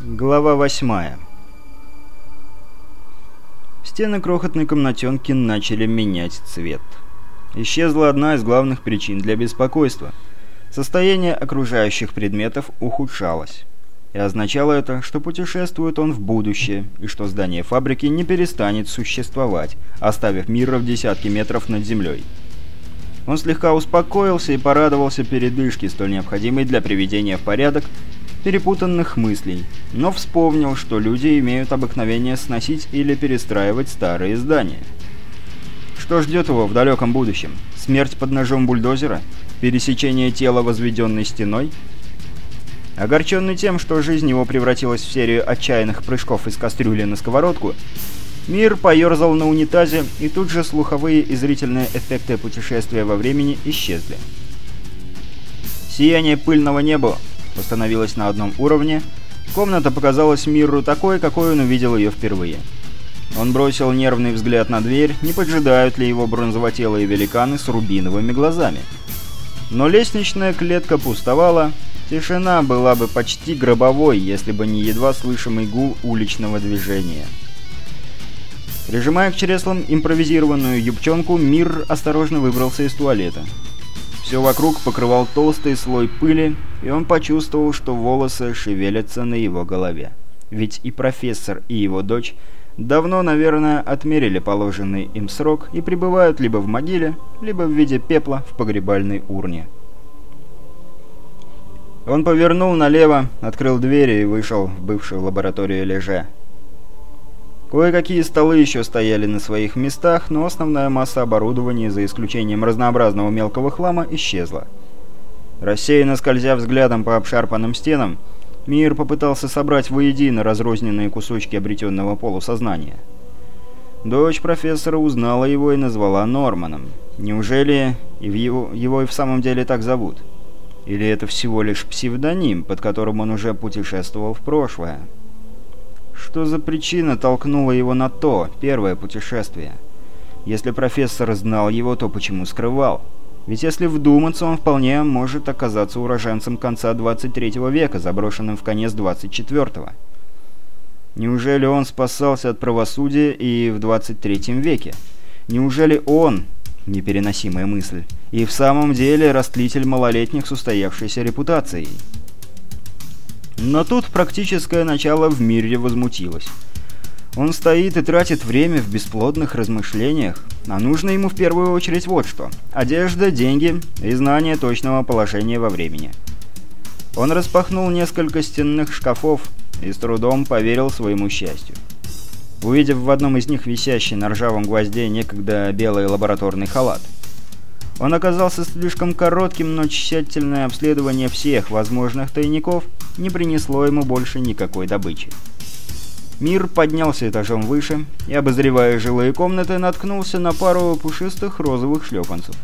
Глава восьмая. Стены крохотной комнатенки начали менять цвет. Исчезла одна из главных причин для беспокойства. Состояние окружающих предметов ухудшалось. И означало это, что путешествует он в будущее, и что здание фабрики не перестанет существовать, оставив мира в десятки метров над землей. Он слегка успокоился и порадовался передышке, столь необходимой для приведения в порядок перепутанных мыслей, но вспомнил, что люди имеют обыкновение сносить или перестраивать старые здания. Что ждет его в далеком будущем? Смерть под ножом бульдозера? Пересечение тела возведенной стеной? Огорченный тем, что жизнь его превратилась в серию отчаянных прыжков из кастрюли на сковородку, Мир поерзал на унитазе, и тут же слуховые и зрительные эффекты путешествия во времени исчезли. Сияние пыльного неба установилась на одном уровне, комната показалась миру такой, какой он увидел ее впервые. Он бросил нервный взгляд на дверь, не поджидают ли его бронзовотелые великаны с рубиновыми глазами. Но лестничная клетка пустовала, тишина была бы почти гробовой, если бы не едва слышимый гул уличного движения. Прижимая к чреслам импровизированную юбчонку, Мир осторожно выбрался из туалета. Все вокруг покрывал толстый слой пыли, и он почувствовал, что волосы шевелятся на его голове. Ведь и профессор, и его дочь давно, наверное, отмерили положенный им срок и пребывают либо в могиле, либо в виде пепла в погребальной урне. Он повернул налево, открыл двери и вышел в бывшую лабораторию Леже. Кое-какие столы еще стояли на своих местах, но основная масса оборудования, за исключением разнообразного мелкого хлама, исчезла. Рассеянно скользя взглядом по обшарпанным стенам, Мир попытался собрать воедино разрозненные кусочки обретенного полусознания. Дочь профессора узнала его и назвала Норманом. Неужели его, его и в самом деле так зовут? Или это всего лишь псевдоним, под которым он уже путешествовал в прошлое? Что за причина толкнула его на то, первое путешествие? Если профессор знал его, то почему скрывал? Ведь если вдуматься, он вполне может оказаться уроженцем конца 23 века, заброшенным в конец 24-го. Неужели он спасался от правосудия и в 23 веке? Неужели он, непереносимая мысль, и в самом деле растлитель малолетних с устоявшейся репутацией? Но тут практическое начало в мире возмутилось. Он стоит и тратит время в бесплодных размышлениях, а нужно ему в первую очередь вот что. Одежда, деньги и знание точного положения во времени. Он распахнул несколько стенных шкафов и с трудом поверил своему счастью. Увидев в одном из них висящий на ржавом гвозде некогда белый лабораторный халат – он оказался слишком коротким, но тщательное обследование всех возможных тайников не принесло ему больше никакой добычи. Мир поднялся этажом выше и, обозревая жилые комнаты, наткнулся на пару пушистых розовых шлепанцев.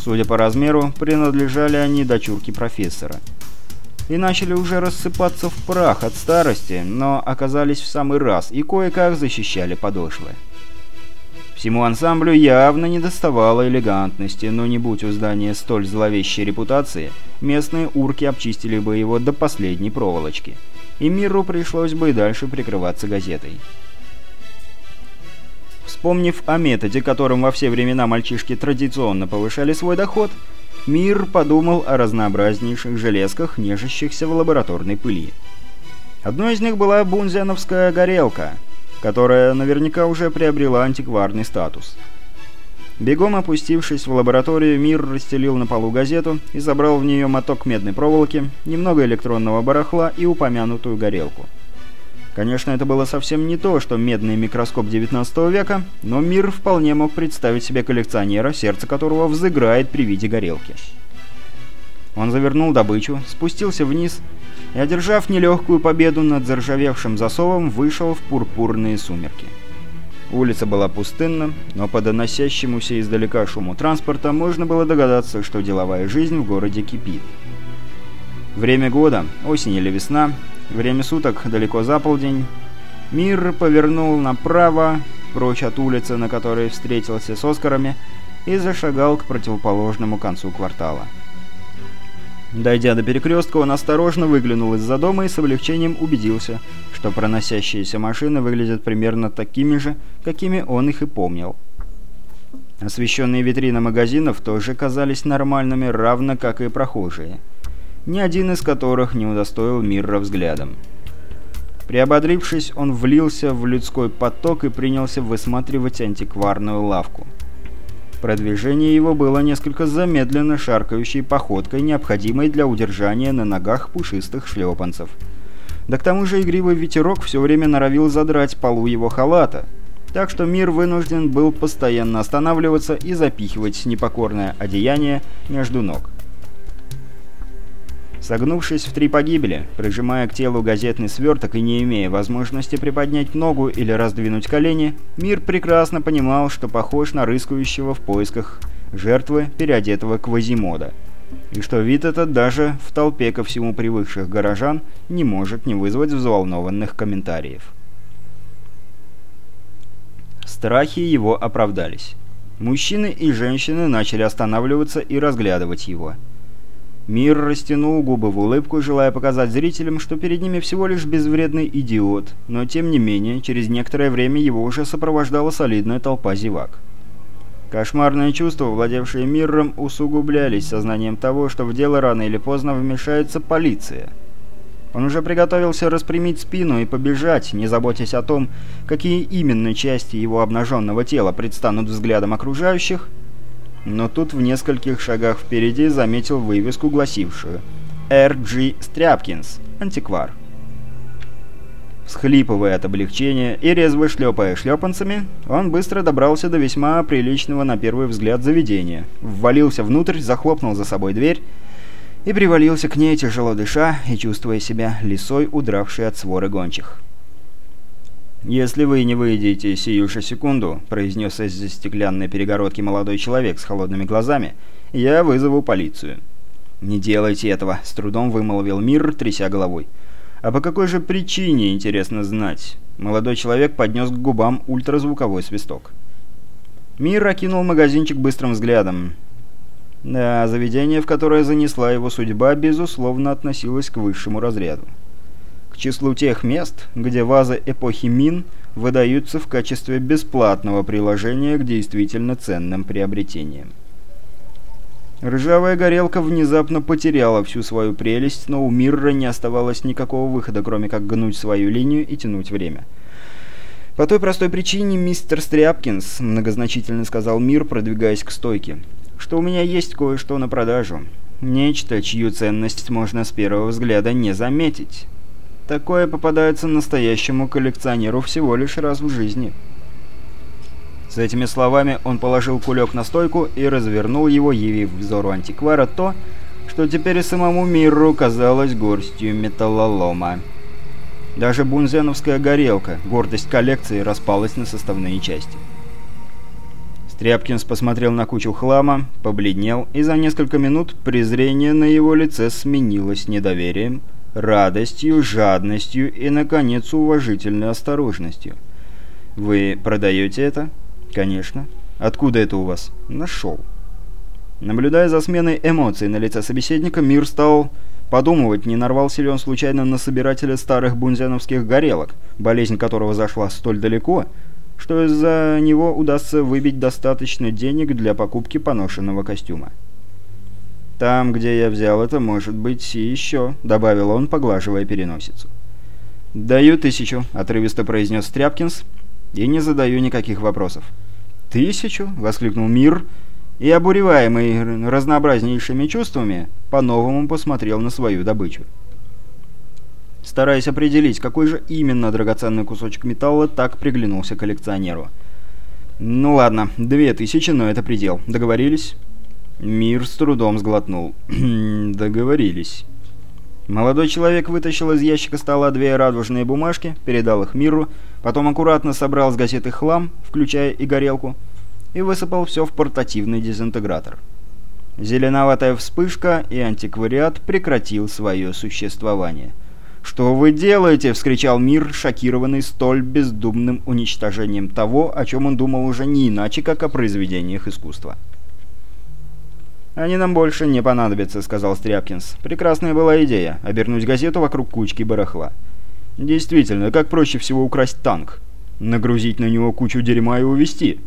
Судя по размеру, принадлежали они дочурке профессора. И начали уже рассыпаться в прах от старости, но оказались в самый раз и кое-как защищали подошвы. Всему ансамблю явно недоставало элегантности, но не будь у здания столь зловещей репутации, местные урки обчистили бы его до последней проволочки, и миру пришлось бы и дальше прикрываться газетой. Вспомнив о методе, которым во все времена мальчишки традиционно повышали свой доход, Мир подумал о разнообразнейших железках, нежащихся в лабораторной пыли. Одной из них была бунзяновская горелка — которая наверняка уже приобрела антикварный статус. Бегом опустившись в лабораторию, Мир расстелил на полу газету и забрал в нее моток медной проволоки, немного электронного барахла и упомянутую горелку. Конечно, это было совсем не то, что медный микроскоп 19 века, но Мир вполне мог представить себе коллекционера, сердце которого взыграет при виде горелки. Он завернул добычу, спустился вниз и, одержав нелегкую победу над заржавевшим засовом, вышел в пурпурные сумерки. Улица была пустынна, но по доносящемуся издалека шуму транспорта можно было догадаться, что деловая жизнь в городе кипит. Время года, осень или весна, время суток далеко за полдень. Мир повернул направо, прочь от улицы, на которой встретился с Оскарами, и зашагал к противоположному концу квартала. Дойдя до перекрестка, он осторожно выглянул из-за дома и с облегчением убедился, что проносящиеся машины выглядят примерно такими же, какими он их и помнил. Освещенные витрины магазинов тоже казались нормальными, равно как и прохожие. Ни один из которых не удостоил Мирра взглядом. Приободрившись, он влился в людской поток и принялся высматривать антикварную лавку. Продвижение его было несколько замедлено шаркающей походкой, необходимой для удержания на ногах пушистых шлепанцев. Да к тому же игривый ветерок все время норовил задрать полу его халата, так что мир вынужден был постоянно останавливаться и запихивать непокорное одеяние между ног. Согнувшись в три погибели, прижимая к телу газетный сверток и не имея возможности приподнять ногу или раздвинуть колени, Мир прекрасно понимал, что похож на рыскающего в поисках жертвы, переодетого квазимода. И что вид этот даже в толпе ко всему привыкших горожан не может не вызвать взволнованных комментариев. Страхи его оправдались. Мужчины и женщины начали останавливаться и разглядывать его – Мир растянул губы в улыбку, желая показать зрителям, что перед ними всего лишь безвредный идиот, но тем не менее, через некоторое время его уже сопровождала солидная толпа зевак. Кошмарные чувства, владевшие миром, усугублялись сознанием того, что в дело рано или поздно вмешается полиция. Он уже приготовился распрямить спину и побежать, не заботясь о том, какие именно части его обнаженного тела предстанут взглядом окружающих, но тут в нескольких шагах впереди заметил вывеску, гласившую «R.G. Стряпкинс. Антиквар». Схлипывая от облегчения и резво шлепая шлепанцами, он быстро добрался до весьма приличного на первый взгляд заведения, ввалился внутрь, захлопнул за собой дверь и привалился к ней, тяжело дыша и чувствуя себя лисой, удравшей от своры гончих. «Если вы не выйдете сию же секунду», — произнес из-за стеклянной перегородки молодой человек с холодными глазами, — «я вызову полицию». «Не делайте этого», — с трудом вымолвил Мир, тряся головой. «А по какой же причине, интересно знать?» Молодой человек поднес к губам ультразвуковой свисток. Мир окинул магазинчик быстрым взглядом. Да, заведение, в которое занесла его судьба, безусловно относилось к высшему разряду к числу тех мест, где вазы эпохи Мин выдаются в качестве бесплатного приложения к действительно ценным приобретениям. Ржавая горелка внезапно потеряла всю свою прелесть, но у Мирра не оставалось никакого выхода, кроме как гнуть свою линию и тянуть время. «По той простой причине, мистер Стряпкинс», — многозначительно сказал Мир, продвигаясь к стойке, — «что у меня есть кое-что на продажу. Нечто, чью ценность можно с первого взгляда не заметить». Такое попадается настоящему коллекционеру всего лишь раз в жизни. С этими словами он положил кулек на стойку и развернул его, явив взору антиквара то, что теперь и самому миру казалось горстью металлолома. Даже бунзеновская горелка, гордость коллекции, распалась на составные части. Стряпкинс посмотрел на кучу хлама, побледнел, и за несколько минут презрение на его лице сменилось недоверием, радостью, жадностью и, наконец, уважительной осторожностью. «Вы продаете это?» «Конечно. Откуда это у вас?» «Нашел». Наблюдая за сменой эмоций на лице собеседника, мир стал подумывать, не нарвался ли он случайно на собирателя старых бунзяновских горелок, болезнь которого зашла столь далеко, что из-за него удастся выбить достаточно денег для покупки поношенного костюма. «Там, где я взял это, может быть и еще», — добавил он, поглаживая переносицу. «Даю тысячу», — отрывисто произнес Тряпкинс, — «и не задаю никаких вопросов». «Тысячу?» — воскликнул Мир, и, обуреваемый разнообразнейшими чувствами, по-новому посмотрел на свою добычу. Стараясь определить, какой же именно драгоценный кусочек металла так приглянулся коллекционеру. «Ну ладно, две тысячи, но это предел. Договорились?» Мир с трудом сглотнул. Договорились. Молодой человек вытащил из ящика стола две радужные бумажки, передал их Миру, потом аккуратно собрал с газеты хлам, включая и горелку, и высыпал все в портативный дезинтегратор. Зеленоватая вспышка, и антиквариат прекратил свое существование. «Что вы делаете?» — вскричал Мир, шокированный столь бездумным уничтожением того, о чем он думал уже не иначе, как о произведениях искусства. «Они нам больше не понадобятся», — сказал Стряпкинс. «Прекрасная была идея — обернуть газету вокруг кучки барахла». «Действительно, как проще всего украсть танк? Нагрузить на него кучу дерьма и увезти?»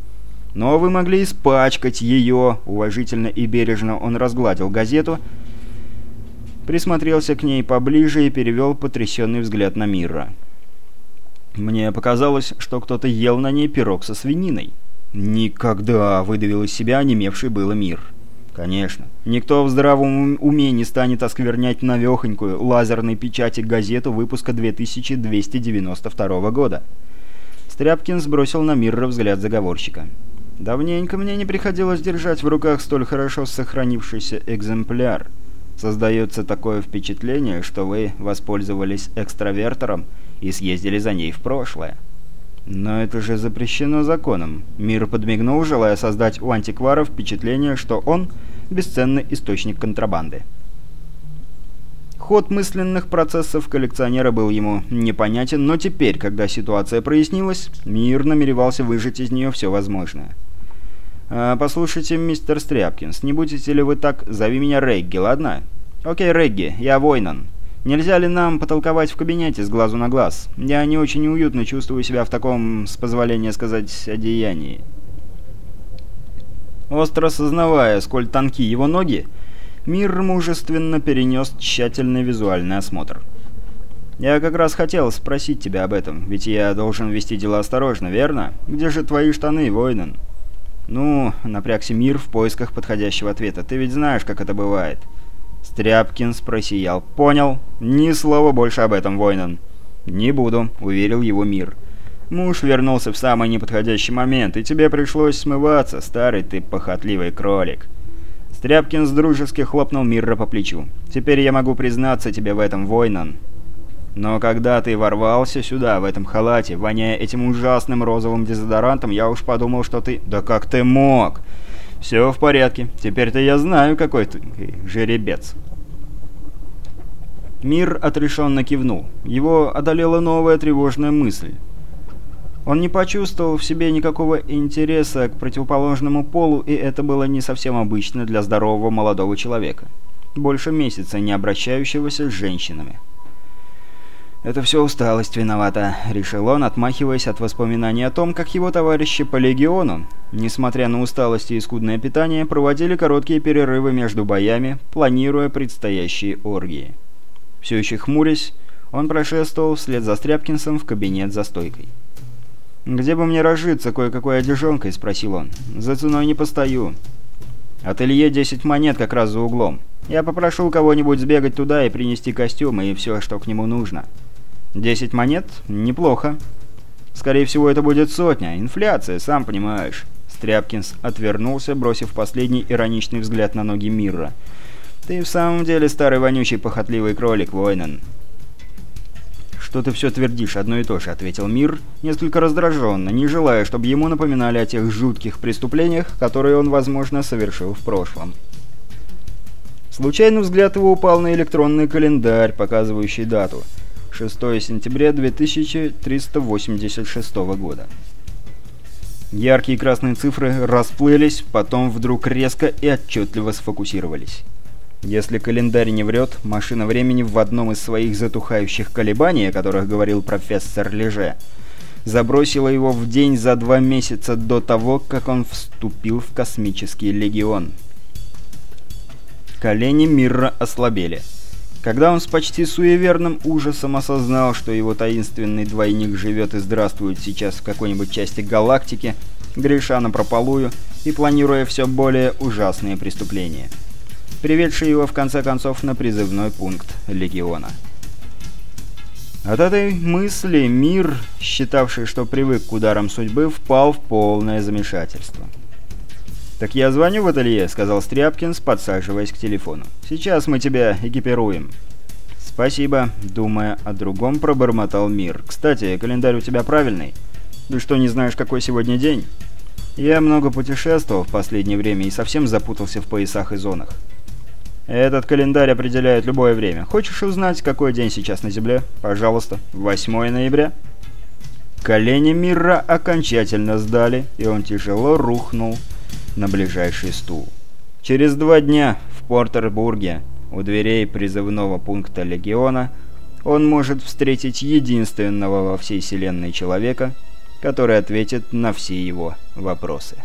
«Но вы могли испачкать ее», — уважительно и бережно он разгладил газету, присмотрелся к ней поближе и перевел потрясенный взгляд на Мира. «Мне показалось, что кто-то ел на ней пирог со свининой». «Никогда!» — выдавил из себя онемевший было Мир. Конечно. Никто в здравом уме не станет осквернять навехонькую лазерной печати газету выпуска 2292 года. Стряпкин сбросил на Мирра взгляд заговорщика. «Давненько мне не приходилось держать в руках столь хорошо сохранившийся экземпляр. Создается такое впечатление, что вы воспользовались экстравертором и съездили за ней в прошлое». «Но это же запрещено законом». Мир подмигнул, желая создать у антиквара впечатление, что он – бесценный источник контрабанды. Ход мысленных процессов коллекционера был ему непонятен, но теперь, когда ситуация прояснилась, Мир намеревался выжать из нее все возможное. «А, «Послушайте, мистер Стряпкинс, не будете ли вы так... Зови меня Регги, ладно?» «Окей, Регги, я Войнан. Нельзя ли нам потолковать в кабинете с глазу на глаз? Я не очень уютно чувствую себя в таком, с позволения сказать, одеянии». Остро сознавая, сколь тонки его ноги, Мир мужественно перенес тщательный визуальный осмотр. «Я как раз хотел спросить тебя об этом, ведь я должен вести дела осторожно, верно? Где же твои штаны, воинен?» «Ну...» — напрягся Мир в поисках подходящего ответа. «Ты ведь знаешь, как это бывает». Стряпкинс просиял. «Понял. Ни слова больше об этом, Войнан». «Не буду», — уверил его мир. «Муж вернулся в самый неподходящий момент, и тебе пришлось смываться, старый ты похотливый кролик». Стряпкинс дружески хлопнул Мирра по плечу. «Теперь я могу признаться тебе в этом, Войнан. Но когда ты ворвался сюда, в этом халате, воняя этим ужасным розовым дезодорантом, я уж подумал, что ты... Да как ты мог? «Все в порядке. Теперь-то я знаю, какой ты жеребец». Мир отрешенно кивнул. Его одолела новая тревожная мысль. Он не почувствовал в себе никакого интереса к противоположному полу, и это было не совсем обычно для здорового молодого человека, больше месяца не обращающегося с женщинами. «Это все усталость виновата», — решил он, отмахиваясь от воспоминаний о том, как его товарищи по легиону, несмотря на усталость и скудное питание, проводили короткие перерывы между боями, планируя предстоящие оргии. Все еще хмурясь, он прошествовал вслед за Стряпкинсом в кабинет за стойкой. «Где бы мне разжиться кое-какой одежонкой?» — спросил он. «За ценой не постою. Ателье 10 монет как раз за углом. Я попрошу кого-нибудь сбегать туда и принести костюм и все, что к нему нужно». Десять монет? Неплохо. Скорее всего, это будет сотня. Инфляция, сам понимаешь. Стряпкинс отвернулся, бросив последний ироничный взгляд на ноги Мирра. «Ты в самом деле старый вонючий похотливый кролик, Войнен». «Что ты все твердишь, одно и то же», — ответил Мир, несколько раздраженно, не желая, чтобы ему напоминали о тех жутких преступлениях, которые он, возможно, совершил в прошлом. Случайный взгляд его упал на электронный календарь, показывающий дату — 6 сентября 2386 года. Яркие красные цифры расплылись, потом вдруг резко и отчетливо сфокусировались. Если календарь не врет, машина времени в одном из своих затухающих колебаний, о которых говорил профессор Леже, забросила его в день за два месяца до того, как он вступил в космический легион. Колени Мирра ослабели. Когда он с почти суеверным ужасом осознал, что его таинственный двойник живет и здравствует сейчас в какой-нибудь части галактики, греша напропалую и планируя все более ужасные преступления, приведшие его в конце концов на призывной пункт Легиона. От этой мысли мир, считавший, что привык к ударам судьбы, впал в полное замешательство. «Так я звоню в ателье», — сказал Стряпкинс, подсаживаясь к телефону. «Сейчас мы тебя экипируем». «Спасибо», — думая о другом, пробормотал Мир. «Кстати, календарь у тебя правильный? Ты что, не знаешь, какой сегодня день?» «Я много путешествовал в последнее время и совсем запутался в поясах и зонах. Этот календарь определяет любое время. Хочешь узнать, какой день сейчас на Земле? Пожалуйста, 8 ноября». Колени Мира окончательно сдали, и он тяжело рухнул на ближайший стул. Через два дня в Портербурге, у дверей призывного пункта Легиона, он может встретить единственного во всей Вселенной человека, который ответит на все его вопросы.